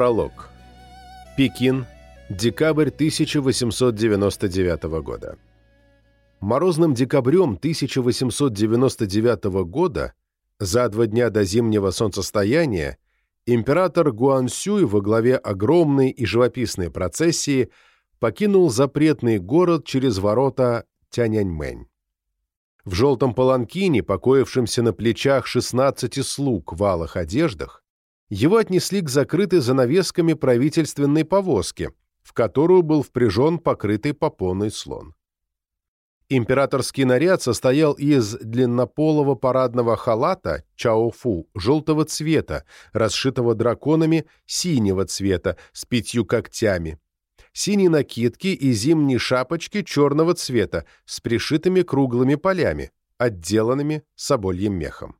Пролог. Пекин. Декабрь 1899 года. Морозным декабрем 1899 года, за два дня до зимнего солнцестояния, император Гуансюй во главе огромной и живописной процессии покинул запретный город через ворота Тяньаньмэнь. В желтом паланкине, покоившемся на плечах 16 слуг в алых одеждах, его отнесли к закрытой занавесками правительственной повозке, в которую был впряжен покрытый попоной слон. Императорский наряд состоял из длиннополого парадного халата чаофу желтого цвета, расшитого драконами синего цвета с пятью когтями, синей накидки и зимней шапочки черного цвета с пришитыми круглыми полями, отделанными собольем мехом.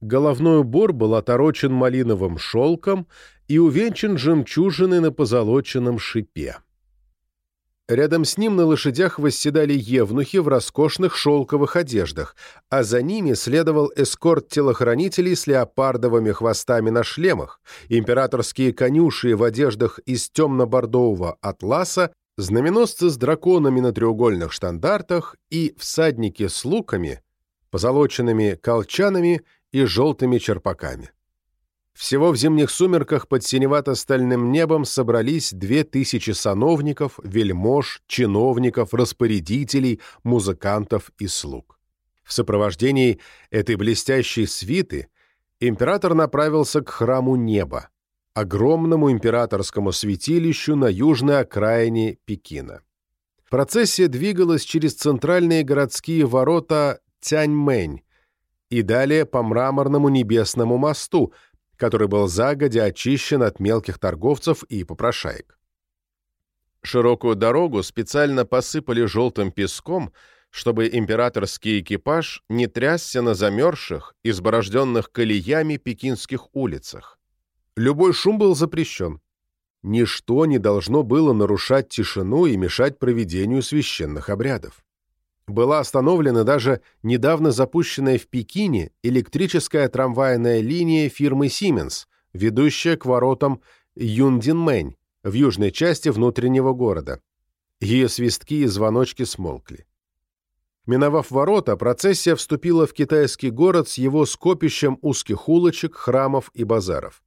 Головной убор был оторочен малиновым шелком и увенчан жемчужиной на позолоченном шипе. Рядом с ним на лошадях восседали евнухи в роскошных шелковых одеждах, а за ними следовал эскорт телохранителей с леопардовыми хвостами на шлемах, императорские конюши в одеждах из темно-бордового атласа, знаменосцы с драконами на треугольных штандартах и всадники с луками, позолоченными колчанами и желтыми черпаками. Всего в зимних сумерках под синевато-стальным небом собрались две тысячи сановников, вельмож, чиновников, распорядителей, музыкантов и слуг. В сопровождении этой блестящей свиты император направился к храму неба, огромному императорскому святилищу на южной окраине Пекина. Процессия двигалась через центральные городские ворота Тяньмэнь, и далее по мраморному небесному мосту, который был загодя очищен от мелких торговцев и попрошаек. Широкую дорогу специально посыпали желтым песком, чтобы императорский экипаж не трясся на замерзших, изборожденных колеями пекинских улицах. Любой шум был запрещен. Ничто не должно было нарушать тишину и мешать проведению священных обрядов была остановлена даже недавно запущенная в Пекине электрическая трамвайная линия фирмы Siemens, ведущая к воротам Юндинмэнь в южной части внутреннего города. Ее свистки и звоночки смолкли. Миновав ворота, процессия вступила в китайский город с его скопищем узких улочек, храмов и базаров.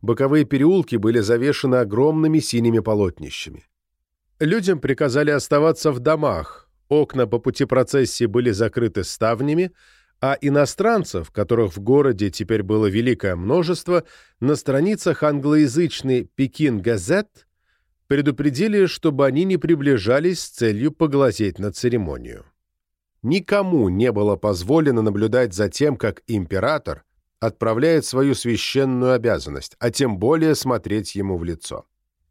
Боковые переулки были завешены огромными синими полотнищами. Людям приказали оставаться в домах, Окна по пути процессии были закрыты ставнями, а иностранцев, которых в городе теперь было великое множество, на страницах англоязычной «Пекин Газет» предупредили, чтобы они не приближались с целью поглазеть на церемонию. Никому не было позволено наблюдать за тем, как император отправляет свою священную обязанность, а тем более смотреть ему в лицо.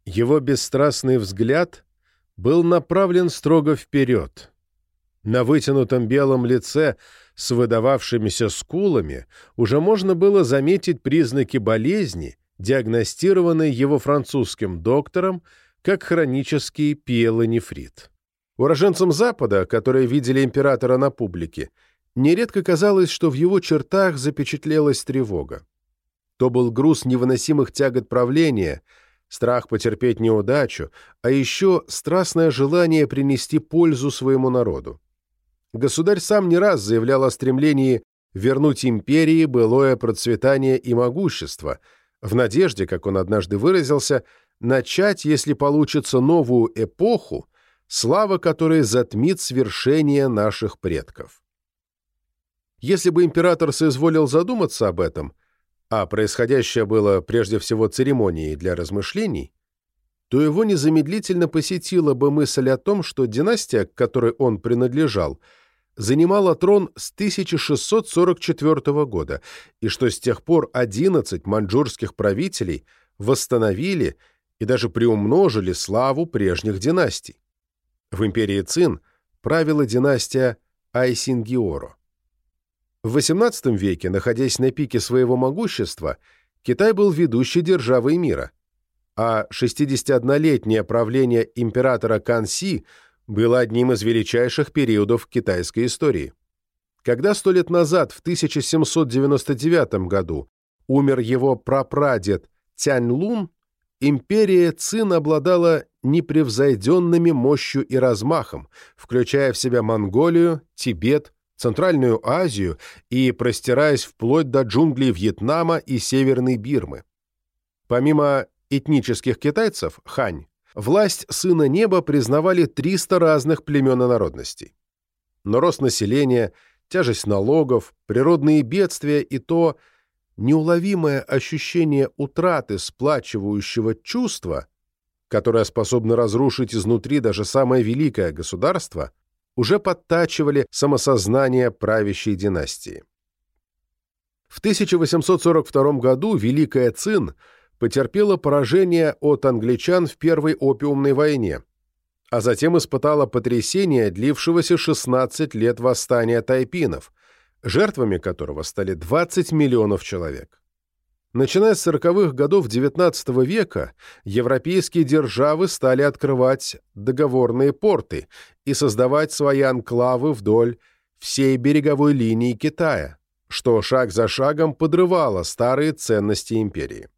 Его бесстрастный взгляд был направлен строго вперед. На вытянутом белом лице с выдававшимися скулами уже можно было заметить признаки болезни, диагностированной его французским доктором как хронический пиелонефрит. Уроженцам Запада, которые видели императора на публике, нередко казалось, что в его чертах запечатлелась тревога. То был груз невыносимых тягот правления – страх потерпеть неудачу, а еще страстное желание принести пользу своему народу. Государь сам не раз заявлял о стремлении вернуть империи былое процветание и могущество, в надежде, как он однажды выразился, начать, если получится, новую эпоху, слава которой затмит свершение наших предков. Если бы император соизволил задуматься об этом – а происходящее было прежде всего церемонией для размышлений, то его незамедлительно посетила бы мысль о том, что династия, к которой он принадлежал, занимала трон с 1644 года, и что с тех пор 11 маньчжурских правителей восстановили и даже приумножили славу прежних династий. В империи Цин правила династия Айсингиоро. В XVIII веке, находясь на пике своего могущества, Китай был ведущей державой мира, а 61-летнее правление императора Канси было одним из величайших периодов китайской истории. Когда сто лет назад, в 1799 году, умер его прапрадед Тяньлун империя Цин обладала непревзойденными мощью и размахом, включая в себя Монголию, Тибет, Центральную Азию и простираясь вплоть до джунглей Вьетнама и Северной Бирмы. Помимо этнических китайцев, хань, власть Сына Неба признавали 300 разных племен и народностей. Но рост населения, тяжесть налогов, природные бедствия и то неуловимое ощущение утраты сплачивающего чувства, которое способно разрушить изнутри даже самое великое государство, уже подтачивали самосознание правящей династии. В 1842 году Великая Цин потерпела поражение от англичан в Первой опиумной войне, а затем испытала потрясение, длившегося 16 лет восстания тайпинов, жертвами которого стали 20 миллионов человек. Начиная с 40-х годов XIX века европейские державы стали открывать договорные порты и создавать свои анклавы вдоль всей береговой линии Китая, что шаг за шагом подрывало старые ценности империи.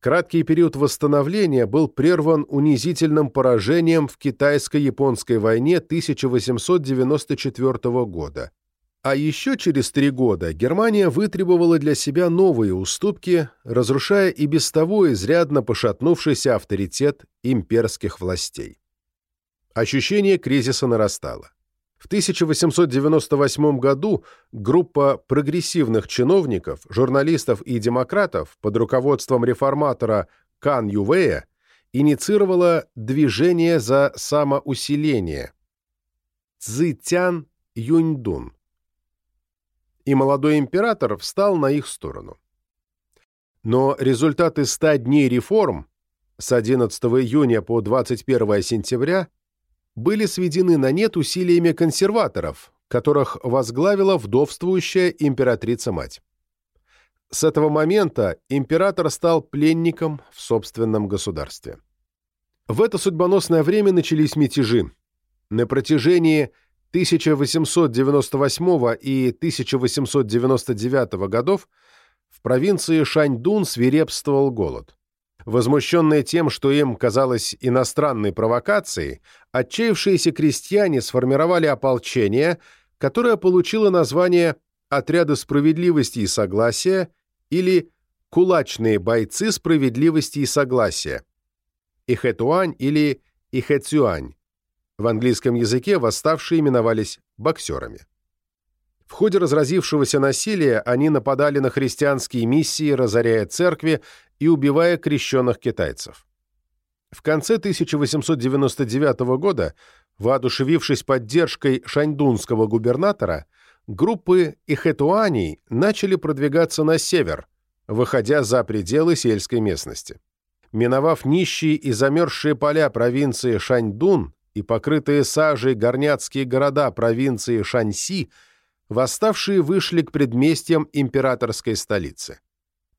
Краткий период восстановления был прерван унизительным поражением в китайско-японской войне 1894 года, а еще через три года Германия вытребовала для себя новые уступки, разрушая и без того изрядно пошатнувшийся авторитет имперских властей. Ощущение кризиса нарастало. В 1898 году группа прогрессивных чиновников, журналистов и демократов под руководством реформатора Кан Ювея инициировала движение за самоусиление Цзитян Юньдун и молодой император встал на их сторону. Но результаты 100 дней реформ с 11 июня по 21 сентября были сведены на нет усилиями консерваторов, которых возглавила вдовствующая императрица-мать. С этого момента император стал пленником в собственном государстве. В это судьбоносное время начались мятежи. На протяжении 1898 и 1899 годов в провинции Шаньдун свирепствовал голод. Возмущенные тем, что им казалось иностранной провокацией, отчаявшиеся крестьяне сформировали ополчение, которое получило название «Отряды справедливости и согласия» или «Кулачные бойцы справедливости и согласия» Ихэtuань или Ихэцюань, в английском языке восставшие именовались боксерами. В ходе разразившегося насилия они нападали на христианские миссии, разоряя церкви и убивая крещенных китайцев. В конце 1899 года, воодушевившись поддержкой шаньдунского губернатора, группы ихэтуаней начали продвигаться на север, выходя за пределы сельской местности. Миновав нищие и замерзшие поля провинции Шаньдун, и покрытые сажей горняцкие города провинции Шаньси, восставшие вышли к предместьям императорской столицы.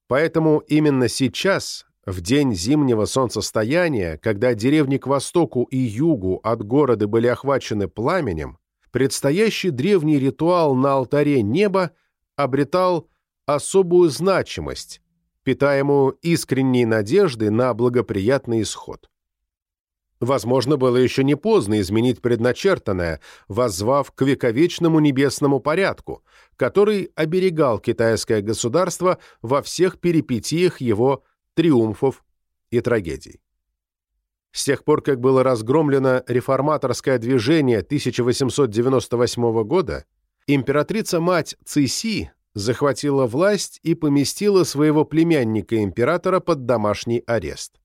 Поэтому именно сейчас, в день зимнего солнцестояния, когда деревни к востоку и югу от города были охвачены пламенем, предстоящий древний ритуал на алтаре неба обретал особую значимость, питаемую искренней надеждой на благоприятный исход. Возможно, было еще не поздно изменить предначертанное, воззвав к вековечному небесному порядку, который оберегал китайское государство во всех перипетиях его триумфов и трагедий. С тех пор, как было разгромлено реформаторское движение 1898 года, императрица-мать Циси захватила власть и поместила своего племянника-императора под домашний арест.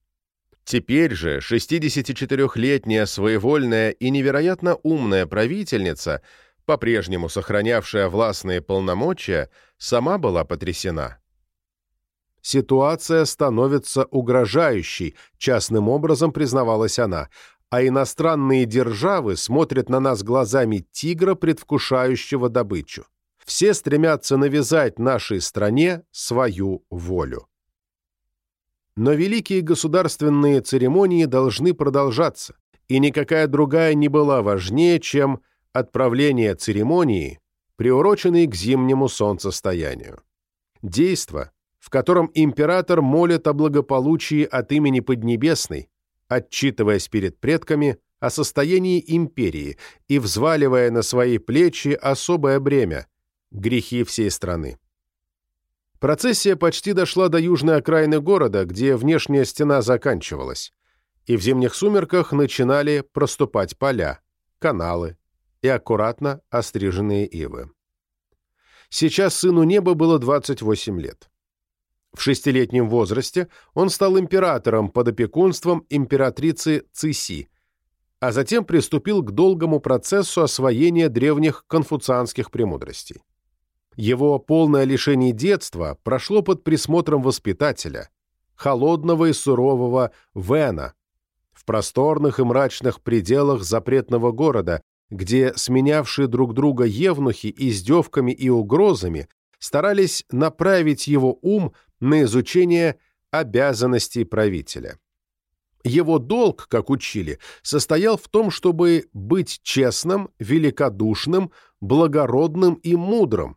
Теперь же 64-летняя своевольная и невероятно умная правительница, по-прежнему сохранявшая властные полномочия, сама была потрясена. Ситуация становится угрожающей, частным образом признавалась она, а иностранные державы смотрят на нас глазами тигра, предвкушающего добычу. Все стремятся навязать нашей стране свою волю. Но великие государственные церемонии должны продолжаться, и никакая другая не была важнее, чем отправление церемонии, приуроченной к зимнему солнцестоянию. Действо, в котором император молит о благополучии от имени Поднебесной, отчитываясь перед предками о состоянии империи и взваливая на свои плечи особое бремя – грехи всей страны. Процессия почти дошла до южной окраины города, где внешняя стена заканчивалась, и в зимних сумерках начинали проступать поля, каналы и аккуратно остриженные ивы. Сейчас сыну неба было 28 лет. В шестилетнем возрасте он стал императором под опекунством императрицы Циси, а затем приступил к долгому процессу освоения древних конфуцианских премудростей. Его полное лишение детства прошло под присмотром воспитателя, холодного и сурового Вена, в просторных и мрачных пределах запретного города, где сменявшие друг друга евнухи издевками и угрозами старались направить его ум на изучение обязанностей правителя. Его долг, как учили, состоял в том, чтобы быть честным, великодушным, благородным и мудрым,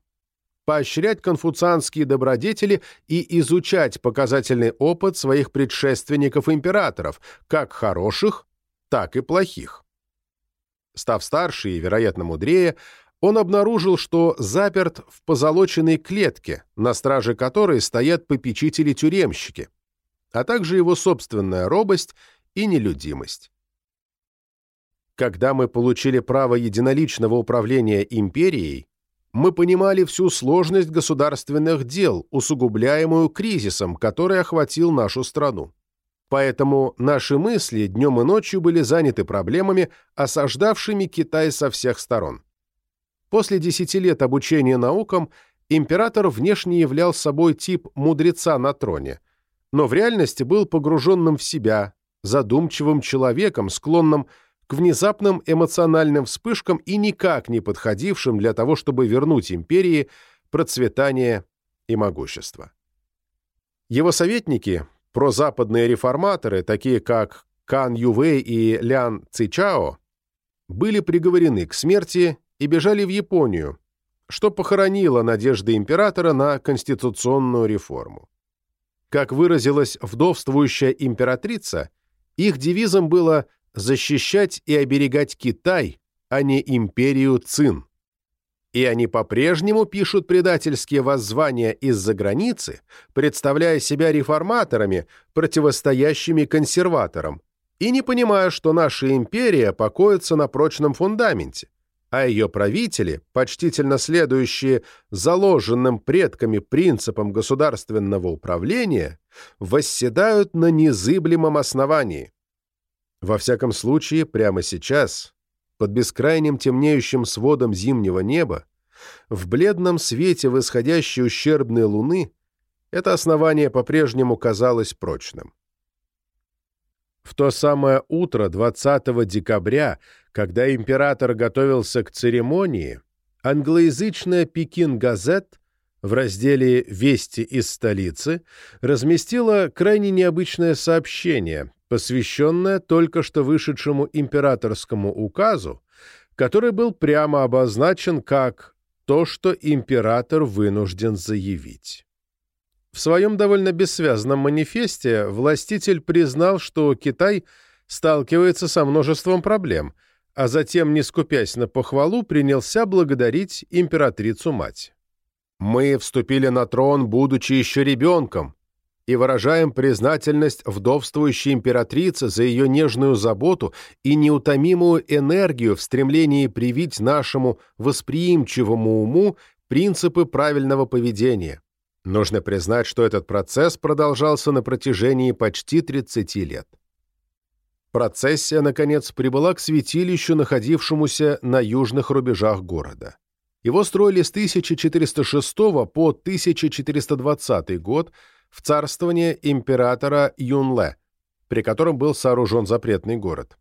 поощрять конфуцианские добродетели и изучать показательный опыт своих предшественников-императоров, как хороших, так и плохих. Став старше и, вероятно, мудрее, он обнаружил, что заперт в позолоченной клетке, на страже которой стоят попечители-тюремщики, а также его собственная робость и нелюдимость. Когда мы получили право единоличного управления империей, мы понимали всю сложность государственных дел, усугубляемую кризисом, который охватил нашу страну. Поэтому наши мысли днем и ночью были заняты проблемами, осаждавшими Китай со всех сторон. После десяти лет обучения наукам император внешне являл собой тип мудреца на троне, но в реальности был погруженным в себя, задумчивым человеком, склонным к внезапным эмоциональным вспышкам и никак не подходившим для того, чтобы вернуть империи процветание и могущество. Его советники, прозападные реформаторы, такие как Кан Ювей и Лян Цичао, были приговорены к смерти и бежали в Японию, что похоронило надежды императора на конституционную реформу. Как выразилась вдовствующая императрица, их девизом было защищать и оберегать Китай, а не империю Цин. И они по-прежнему пишут предательские воззвания из-за границы, представляя себя реформаторами, противостоящими консерваторам, и не понимая, что наша империя покоится на прочном фундаменте, а ее правители, почтительно следующие заложенным предками принципам государственного управления, восседают на незыблемом основании. Во всяком случае, прямо сейчас, под бескрайним темнеющим сводом зимнего неба, в бледном свете восходящей ущербной луны, это основание по-прежнему казалось прочным. В то самое утро 20 декабря, когда император готовился к церемонии, англоязычная «Пекин-газет» в разделе «Вести из столицы» разместила крайне необычное сообщение, посвященное только что вышедшему императорскому указу, который был прямо обозначен как «то, что император вынужден заявить». В своем довольно бессвязном манифесте властитель признал, что Китай сталкивается со множеством проблем, а затем, не скупясь на похвалу, принялся благодарить императрицу-мать. «Мы вступили на трон, будучи еще ребенком, и выражаем признательность вдовствующей императрице за ее нежную заботу и неутомимую энергию в стремлении привить нашему восприимчивому уму принципы правильного поведения. Нужно признать, что этот процесс продолжался на протяжении почти 30 лет. Процессия, наконец, прибыла к святилищу, находившемуся на южных рубежах города. Его строили с 1406 по 1420 год – в царствование императора Юнле, при котором был сооружен запретный город.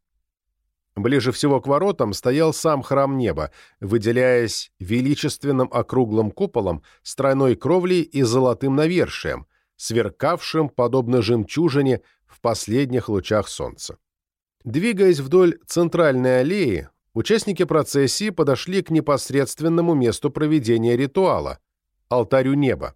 Ближе всего к воротам стоял сам храм неба, выделяясь величественным округлым куполом с тройной кровлей и золотым навершием, сверкавшим, подобно жемчужине, в последних лучах солнца. Двигаясь вдоль центральной аллеи, участники процессии подошли к непосредственному месту проведения ритуала – алтарю неба.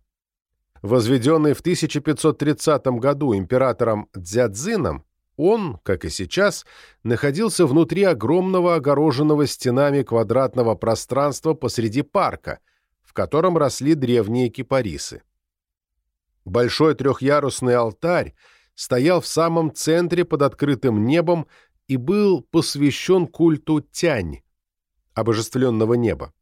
Возведенный в 1530 году императором Дзядзином, он, как и сейчас, находился внутри огромного огороженного стенами квадратного пространства посреди парка, в котором росли древние кипарисы. Большой трехъярусный алтарь стоял в самом центре под открытым небом и был посвящен культу Тянь, обожествленного неба.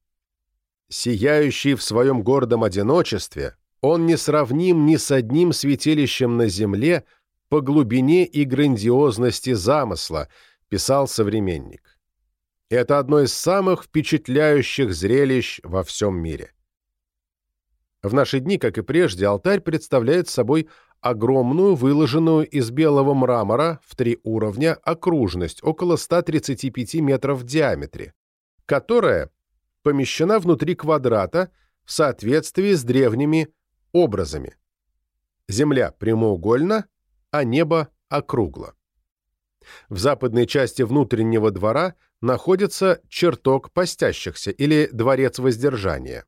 Сияющий в своем гордом одиночестве, он не сравним ни с одним святилищем на земле по глубине и грандиозности замысла, писал современник. Это одно из самых впечатляющих зрелищ во всем мире. В наши дни, как и прежде, алтарь представляет собой огромную, выложенную из белого мрамора в три уровня окружность около 135 метров в диаметре, которая помещена внутри квадрата в соответствии с древними образами. Земля прямоугольна, а небо округло. В западной части внутреннего двора находится чертог постящихся или дворец воздержания.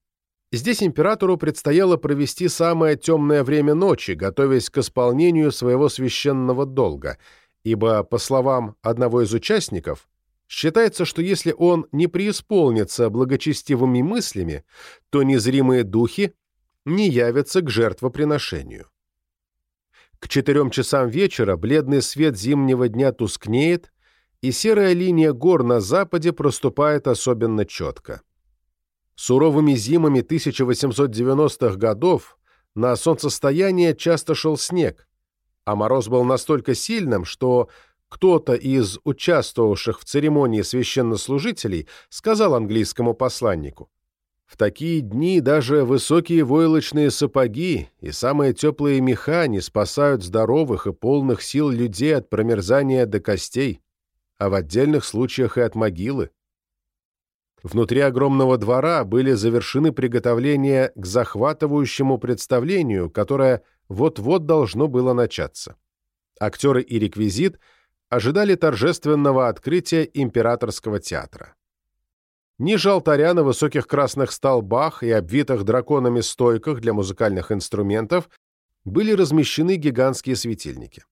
Здесь императору предстояло провести самое темное время ночи, готовясь к исполнению своего священного долга, ибо, по словам одного из участников, Считается, что если он не преисполнится благочестивыми мыслями, то незримые духи не явятся к жертвоприношению. К четырем часам вечера бледный свет зимнего дня тускнеет, и серая линия гор на западе проступает особенно четко. Суровыми зимами 1890-х годов на солнцестояние часто шел снег, а мороз был настолько сильным, что кто-то из участвовавших в церемонии священнослужителей сказал английскому посланнику, «В такие дни даже высокие войлочные сапоги и самые теплые меха не спасают здоровых и полных сил людей от промерзания до костей, а в отдельных случаях и от могилы». Внутри огромного двора были завершены приготовления к захватывающему представлению, которое вот-вот должно было начаться. Актеры и реквизит – ожидали торжественного открытия императорского театра. Ниже алтаря на высоких красных столбах и обвитых драконами стойках для музыкальных инструментов были размещены гигантские светильники.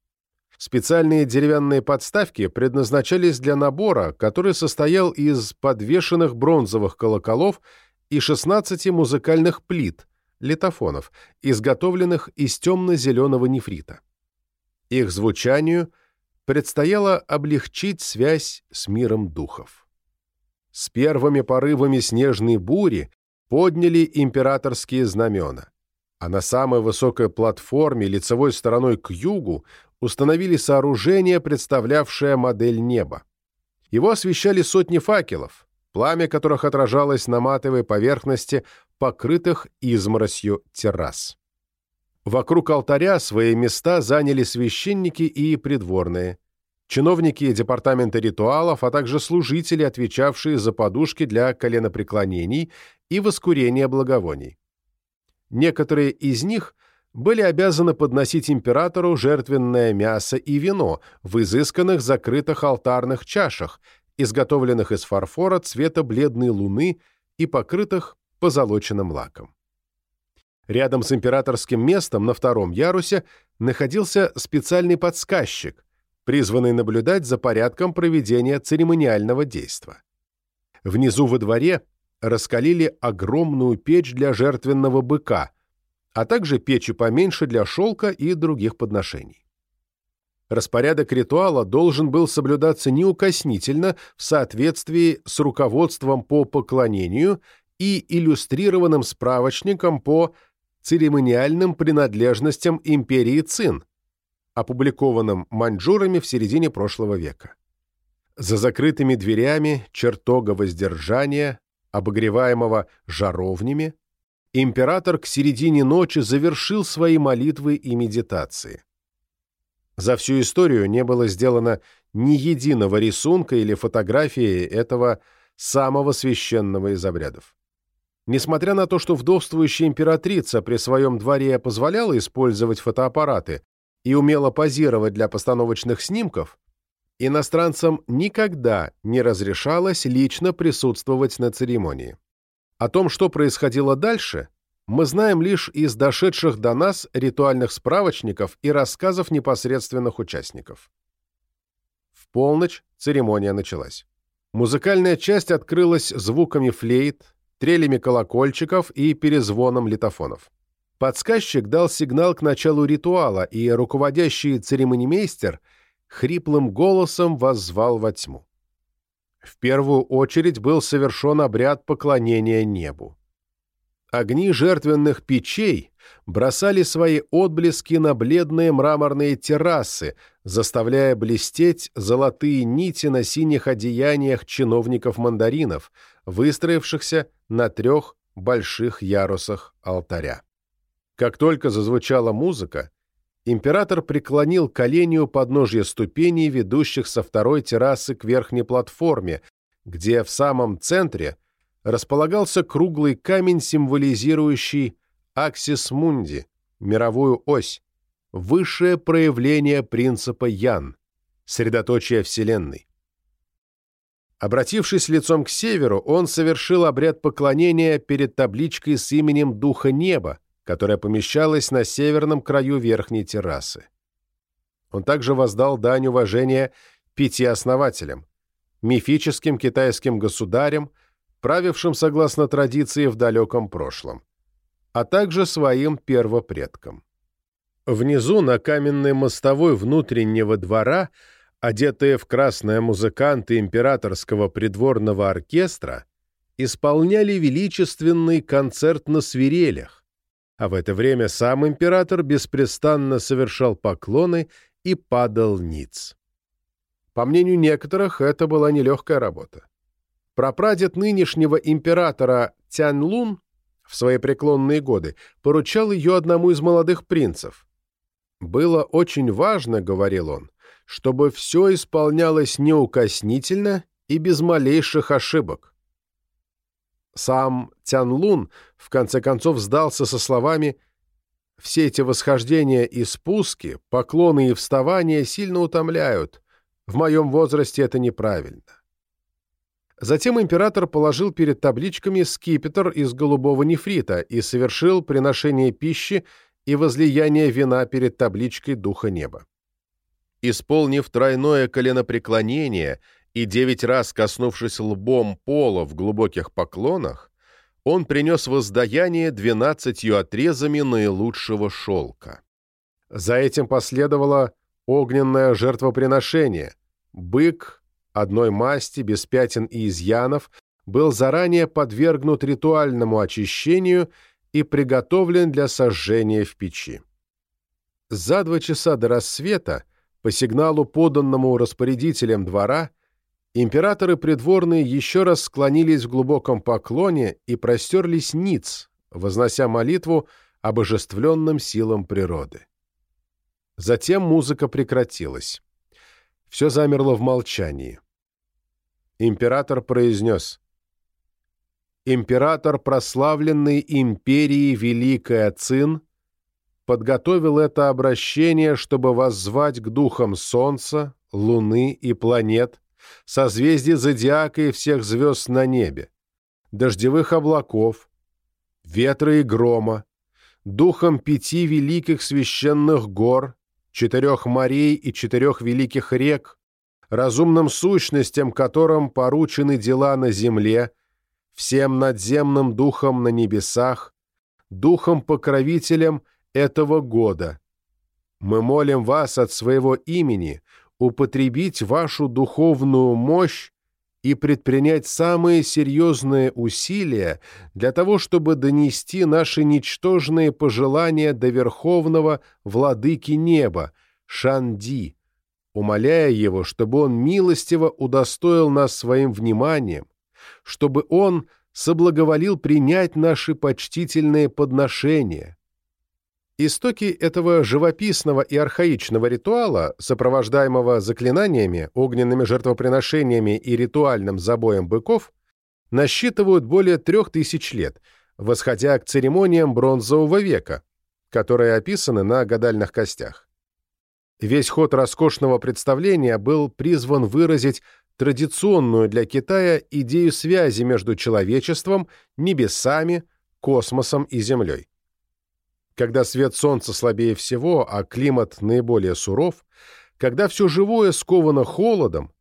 Специальные деревянные подставки предназначались для набора, который состоял из подвешенных бронзовых колоколов и 16 музыкальных плит, литофонов, изготовленных из темно-зеленого нефрита. Их звучанию – предстояло облегчить связь с миром духов. С первыми порывами снежной бури подняли императорские знамена, а на самой высокой платформе лицевой стороной к югу установили сооружение, представлявшее модель неба. Его освещали сотни факелов, пламя которых отражалось на матовой поверхности покрытых изморосью террас. Вокруг алтаря свои места заняли священники и придворные, чиновники департамента ритуалов, а также служители, отвечавшие за подушки для коленопреклонений и воскурения благовоний. Некоторые из них были обязаны подносить императору жертвенное мясо и вино в изысканных закрытых алтарных чашах, изготовленных из фарфора цвета бледной луны и покрытых позолоченным лаком. Рядом с императорским местом на втором ярусе находился специальный подсказчик, призванный наблюдать за порядком проведения церемониального действа. Внизу во дворе раскалили огромную печь для жертвенного быка, а также печи поменьше для шелка и других подношений. Распорядок ритуала должен был соблюдаться неукоснительно в соответствии с руководством по поклонению и иллюстрированным справочником по церемониальным принадлежностям империи Цин, опубликованном маньчжурами в середине прошлого века. За закрытыми дверями чертога воздержания, обогреваемого жаровнями, император к середине ночи завершил свои молитвы и медитации. За всю историю не было сделано ни единого рисунка или фотографии этого самого священного из обрядов. Несмотря на то, что вдовствующая императрица при своем дворе позволяла использовать фотоаппараты и умела позировать для постановочных снимков, иностранцам никогда не разрешалось лично присутствовать на церемонии. О том, что происходило дальше, мы знаем лишь из дошедших до нас ритуальных справочников и рассказов непосредственных участников. В полночь церемония началась. Музыкальная часть открылась звуками флейт, трелями колокольчиков и перезвоном литофонов. Подсказчик дал сигнал к началу ритуала, и руководящий церемонимейстер хриплым голосом воззвал во тьму. В первую очередь был совершен обряд поклонения небу. Огни жертвенных печей бросали свои отблески на бледные мраморные террасы, заставляя блестеть золотые нити на синих одеяниях чиновников-мандаринов, выстроившихся на трех больших ярусах алтаря. Как только зазвучала музыка, император преклонил колени у подножья ступеней, ведущих со второй террасы к верхней платформе, где в самом центре располагался круглый камень, символизирующий аксис мунди, мировую ось, высшее проявление принципа Ян, средоточие Вселенной. Обратившись лицом к северу, он совершил обряд поклонения перед табличкой с именем Духа Неба, которая помещалась на северном краю верхней террасы. Он также воздал дань уважения пяти основателям, мифическим китайским государям, правившим согласно традиции в далеком прошлом, а также своим первопредкам. Внизу, на каменной мостовой внутреннего двора, одетые в красное музыканты императорского придворного оркестра, исполняли величественный концерт на свирелях, а в это время сам император беспрестанно совершал поклоны и падал ниц. По мнению некоторых, это была нелегкая работа. Прапрадед нынешнего императора Тянь-Лун в свои преклонные годы поручал ее одному из молодых принцев. «Было очень важно, — говорил он, — чтобы все исполнялось неукоснительно и без малейших ошибок. Сам Тянлун в конце концов сдался со словами «Все эти восхождения и спуски, поклоны и вставания сильно утомляют. В моем возрасте это неправильно». Затем император положил перед табличками скипетр из голубого нефрита и совершил приношение пищи и возлияние вина перед табличкой Духа Неба. Исполнив тройное коленопреклонение и девять раз коснувшись лбом пола в глубоких поклонах, он принес воздаяние двенадцатью отрезами наилучшего шелка. За этим последовало огненное жертвоприношение. Бык одной масти, без пятен и изъянов, был заранее подвергнут ритуальному очищению и приготовлен для сожжения в печи. За два часа до рассвета, по сигналу, поданному распорядителем двора, Императоры придворные еще раз склонились в глубоком поклоне и простерлись ниц, вознося молитву обожествленным силам природы. Затем музыка прекратилась. Все замерло в молчании. Император произнес «Император прославленной империи Великая Цин подготовил это обращение, чтобы воззвать к духам Солнца, Луны и планет, созвездий зодиака и всех звезд на небе, дождевых облаков, ветра и грома, духом пяти великих священных гор, четырех морей и четырех великих рек, разумным сущностям, которым поручены дела на земле, всем надземным духом на небесах, духом-покровителем этого года. Мы молим вас от своего имени употребить вашу духовную мощь и предпринять самые серьезные усилия для того, чтобы донести наши ничтожные пожелания до Верховного Владыки Неба, Шанди, умоляя его, чтобы он милостиво удостоил нас своим вниманием, чтобы он соблаговолил принять наши почтительные подношения, Истоки этого живописного и архаичного ритуала, сопровождаемого заклинаниями, огненными жертвоприношениями и ритуальным забоем быков, насчитывают более трех тысяч лет, восходя к церемониям бронзового века, которые описаны на гадальных костях. Весь ход роскошного представления был призван выразить традиционную для Китая идею связи между человечеством, небесами, космосом и Землей. Когда свет Солнца слабее всего, а климат наиболее суров, когда все живое сковано холодом,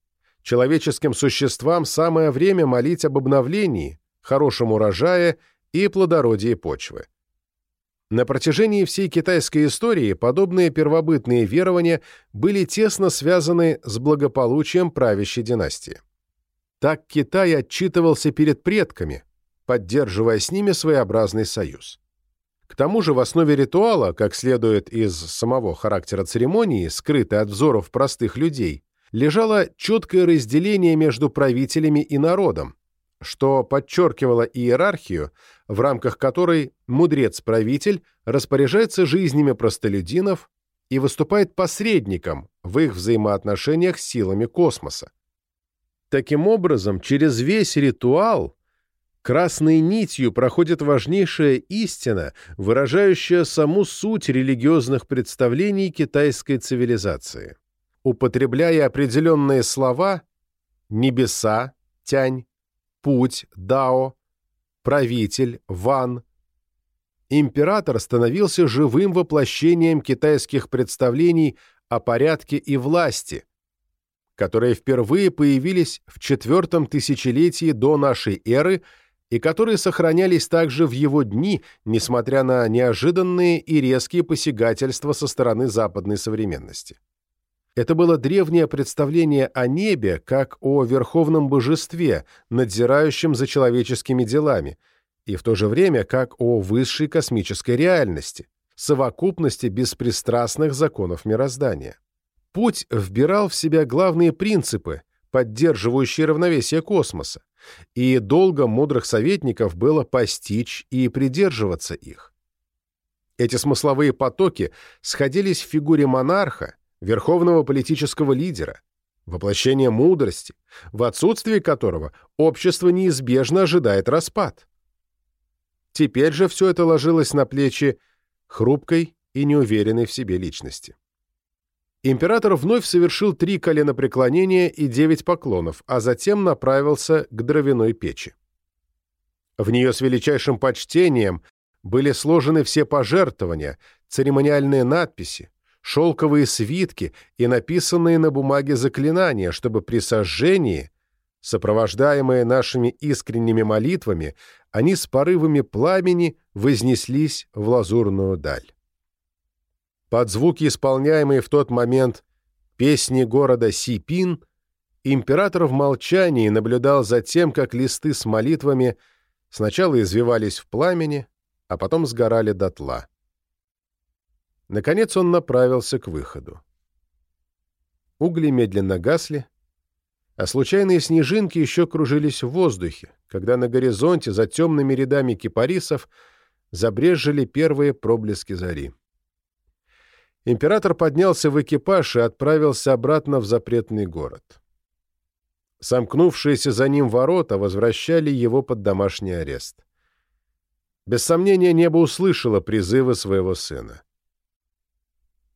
человеческим существам самое время молить об обновлении, хорошем урожае и плодородии почвы. На протяжении всей китайской истории подобные первобытные верования были тесно связаны с благополучием правящей династии. Так Китай отчитывался перед предками, поддерживая с ними своеобразный союз. К тому же в основе ритуала, как следует из самого характера церемонии, скрытой от взоров простых людей, лежало четкое разделение между правителями и народом, что подчеркивало иерархию, в рамках которой мудрец-правитель распоряжается жизнями простолюдинов и выступает посредником в их взаимоотношениях с силами космоса. Таким образом, через весь ритуал красной нитью проходит важнейшая истина, выражающая саму суть религиозных представлений китайской цивилизации. Употребляя определенные слова «небеса», «тянь», «путь», «дао», «правитель», «ван», император становился живым воплощением китайских представлений о порядке и власти, которые впервые появились в четвертом тысячелетии до нашей эры и которые сохранялись также в его дни, несмотря на неожиданные и резкие посягательства со стороны западной современности. Это было древнее представление о небе как о верховном божестве, надзирающем за человеческими делами, и в то же время как о высшей космической реальности, совокупности беспристрастных законов мироздания. Путь вбирал в себя главные принципы, поддерживающие равновесие космоса, и долго мудрых советников было постичь и придерживаться их. Эти смысловые потоки сходились в фигуре монарха, верховного политического лидера, воплощения мудрости, в отсутствии которого общество неизбежно ожидает распад. Теперь же все это ложилось на плечи хрупкой и неуверенной в себе личности император вновь совершил три коленопреклонения и девять поклонов, а затем направился к дровяной печи. В нее с величайшим почтением были сложены все пожертвования, церемониальные надписи, шелковые свитки и написанные на бумаге заклинания, чтобы при сожжении, сопровождаемые нашими искренними молитвами, они с порывами пламени вознеслись в лазурную даль. Под звуки, исполняемые в тот момент песни города Сипин, император в молчании наблюдал за тем, как листы с молитвами сначала извивались в пламени, а потом сгорали дотла. Наконец он направился к выходу. Угли медленно гасли, а случайные снежинки еще кружились в воздухе, когда на горизонте за темными рядами кипарисов забрежжили первые проблески зари император поднялся в экипаж и отправился обратно в запретный город. Сомкнувшиеся за ним ворота возвращали его под домашний арест. Без сомнения, небо услышало призывы своего сына.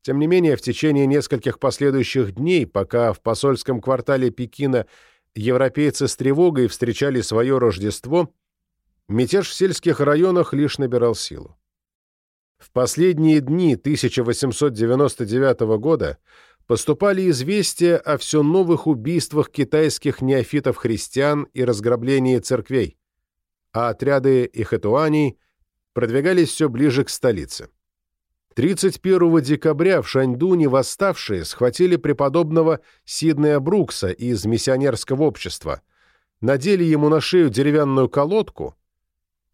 Тем не менее, в течение нескольких последующих дней, пока в посольском квартале Пекина европейцы с тревогой встречали свое Рождество, мятеж в сельских районах лишь набирал силу. В последние дни 1899 года поступали известия о все новых убийствах китайских неофитов-христиан и разграблении церквей, а отряды ихэтуаней продвигались все ближе к столице. 31 декабря в Шаньдуне восставшие схватили преподобного Сиднея Брукса из миссионерского общества, надели ему на шею деревянную колодку,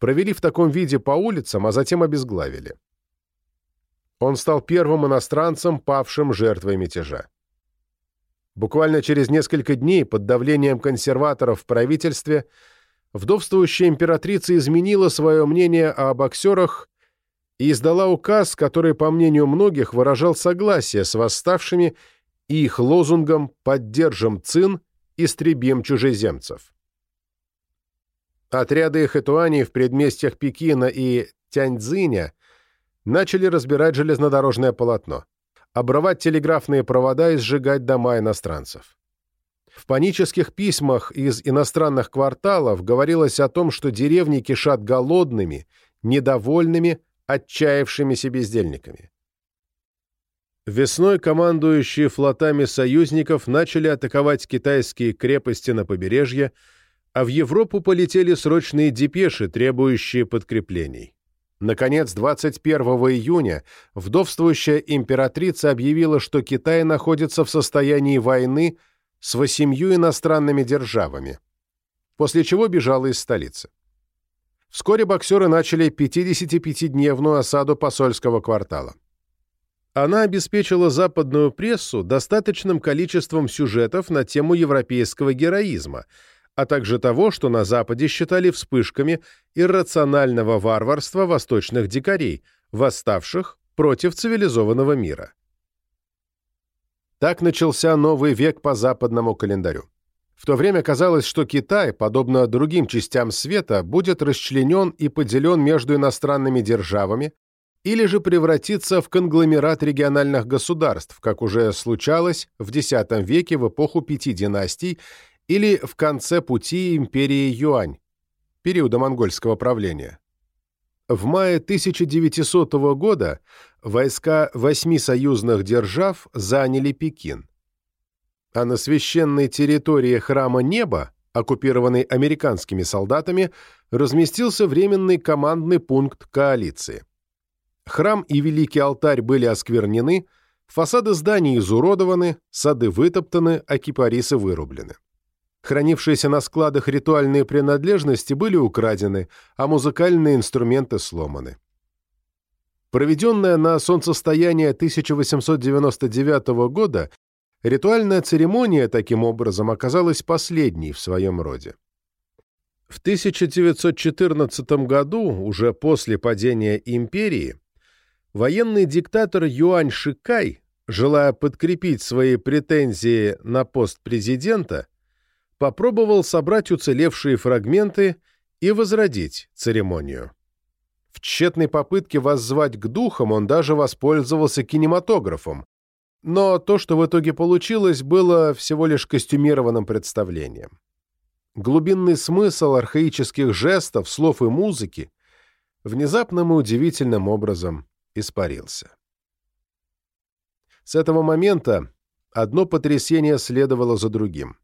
провели в таком виде по улицам, а затем обезглавили. Он стал первым иностранцем, павшим жертвой мятежа. Буквально через несколько дней под давлением консерваторов в правительстве вдовствующая императрица изменила свое мнение о боксерах и издала указ, который, по мнению многих, выражал согласие с восставшими и их лозунгом «Поддержим ЦИН, истребим чужеземцев». Отряды Хэтуани в предместьях Пекина и Тяньцзиня начали разбирать железнодорожное полотно, обрывать телеграфные провода и сжигать дома иностранцев. В панических письмах из иностранных кварталов говорилось о том, что деревни кишат голодными, недовольными, отчаявшимися бездельниками. Весной командующие флотами союзников начали атаковать китайские крепости на побережье, а в Европу полетели срочные депеши, требующие подкреплений. Наконец, 21 июня вдовствующая императрица объявила, что Китай находится в состоянии войны с восемью иностранными державами, после чего бежала из столицы. Вскоре боксеры начали 55-дневную осаду посольского квартала она обеспечила западную прессу достаточным количеством сюжетов на тему европейского героизма, а также того, что на Западе считали вспышками иррационального варварства восточных дикарей, восставших против цивилизованного мира. Так начался новый век по западному календарю. В то время казалось, что Китай, подобно другим частям света, будет расчленен и поделен между иностранными державами, или же превратиться в конгломерат региональных государств, как уже случалось в X веке в эпоху пяти династий или в конце пути империи Юань, периода монгольского правления. В мае 1900 года войска восьми союзных держав заняли Пекин. А на священной территории Храма Неба, оккупированной американскими солдатами, разместился временный командный пункт коалиции. Храм и Великий алтарь были осквернены, фасады зданий изуродованы, сады вытоптаны, а кипарисы вырублены. Хранившиеся на складах ритуальные принадлежности были украдены, а музыкальные инструменты сломаны. Проведенная на солнцестояние 1899 года, ритуальная церемония таким образом оказалась последней в своем роде. В 1914 году, уже после падения империи, военный диктатор Юань Шикай, желая подкрепить свои претензии на пост президента, попробовал собрать уцелевшие фрагменты и возродить церемонию. В тщетной попытке воззвать к духам он даже воспользовался кинематографом, но то, что в итоге получилось, было всего лишь костюмированным представлением. Глубинный смысл архаических жестов, слов и музыки внезапным и удивительным образом испарился. С этого момента одно потрясение следовало за другим.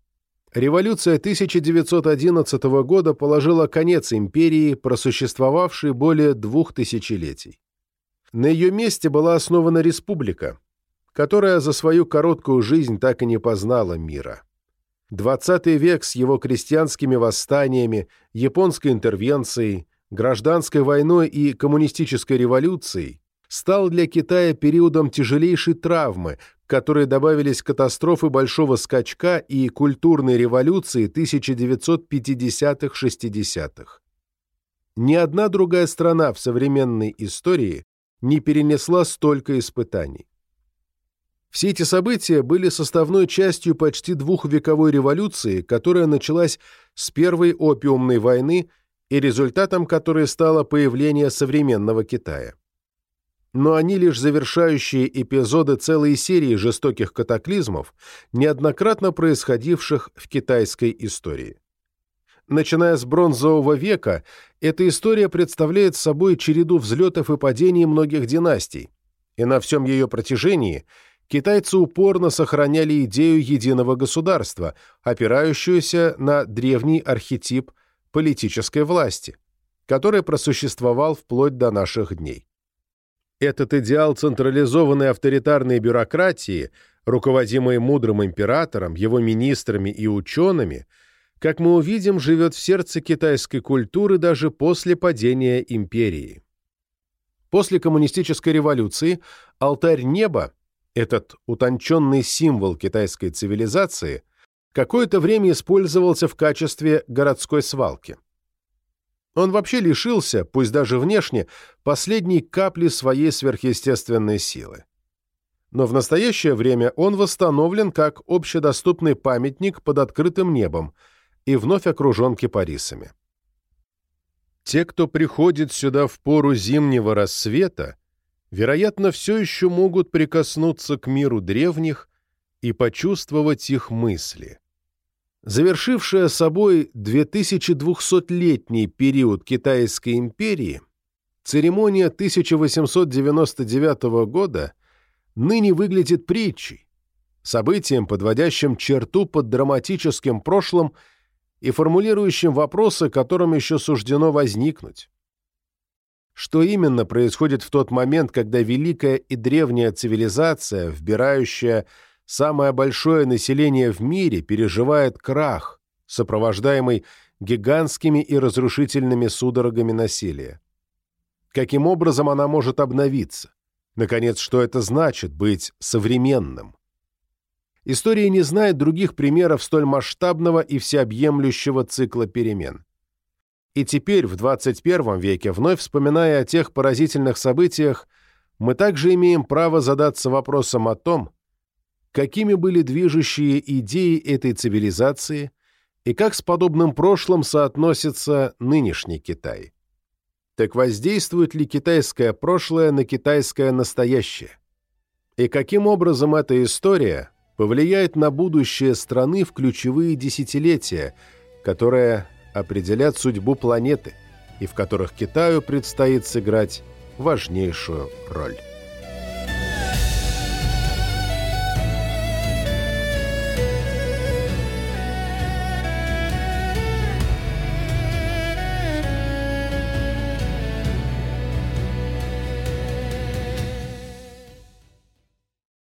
Революция 1911 года положила конец империи, просуществовавшей более двух тысячелетий. На ее месте была основана республика, которая за свою короткую жизнь так и не познала мира. XX век с его крестьянскими восстаниями, японской интервенцией, гражданской войной и коммунистической революцией стал для Китая периодом тяжелейшей травмы, к которой добавились катастрофы Большого скачка и культурной революции 1950-60-х. Ни одна другая страна в современной истории не перенесла столько испытаний. Все эти события были составной частью почти двухвековой революции, которая началась с Первой опиумной войны и результатом которой стало появление современного Китая но они лишь завершающие эпизоды целой серии жестоких катаклизмов, неоднократно происходивших в китайской истории. Начиная с бронзового века, эта история представляет собой череду взлетов и падений многих династий, и на всем ее протяжении китайцы упорно сохраняли идею единого государства, опирающуюся на древний архетип политической власти, который просуществовал вплоть до наших дней. Этот идеал централизованной авторитарной бюрократии, руководимой мудрым императором, его министрами и учеными, как мы увидим, живет в сердце китайской культуры даже после падения империи. После коммунистической революции алтарь неба, этот утонченный символ китайской цивилизации, какое-то время использовался в качестве городской свалки. Он вообще лишился, пусть даже внешне, последней капли своей сверхъестественной силы. Но в настоящее время он восстановлен как общедоступный памятник под открытым небом и вновь окружен кипарисами. Те, кто приходит сюда в пору зимнего рассвета, вероятно, все еще могут прикоснуться к миру древних и почувствовать их мысли завершившая собой 2200-летний период Китайской империи, церемония 1899 года ныне выглядит притчей, событием, подводящим черту под драматическим прошлым и формулирующим вопросы, которым еще суждено возникнуть. Что именно происходит в тот момент, когда великая и древняя цивилизация, вбирающая самое большое население в мире, переживает крах, сопровождаемый гигантскими и разрушительными судорогами насилия? Каким образом она может обновиться? Наконец, что это значит быть современным? История не знает других примеров столь масштабного и всеобъемлющего цикла перемен. И теперь, в 21 веке, вновь вспоминая о тех поразительных событиях, мы также имеем право задаться вопросом о том, какими были движущие идеи этой цивилизации и как с подобным прошлым соотносится нынешний Китай. Так воздействует ли китайское прошлое на китайское настоящее? И каким образом эта история повлияет на будущее страны в ключевые десятилетия, которые определят судьбу планеты и в которых Китаю предстоит сыграть важнейшую роль.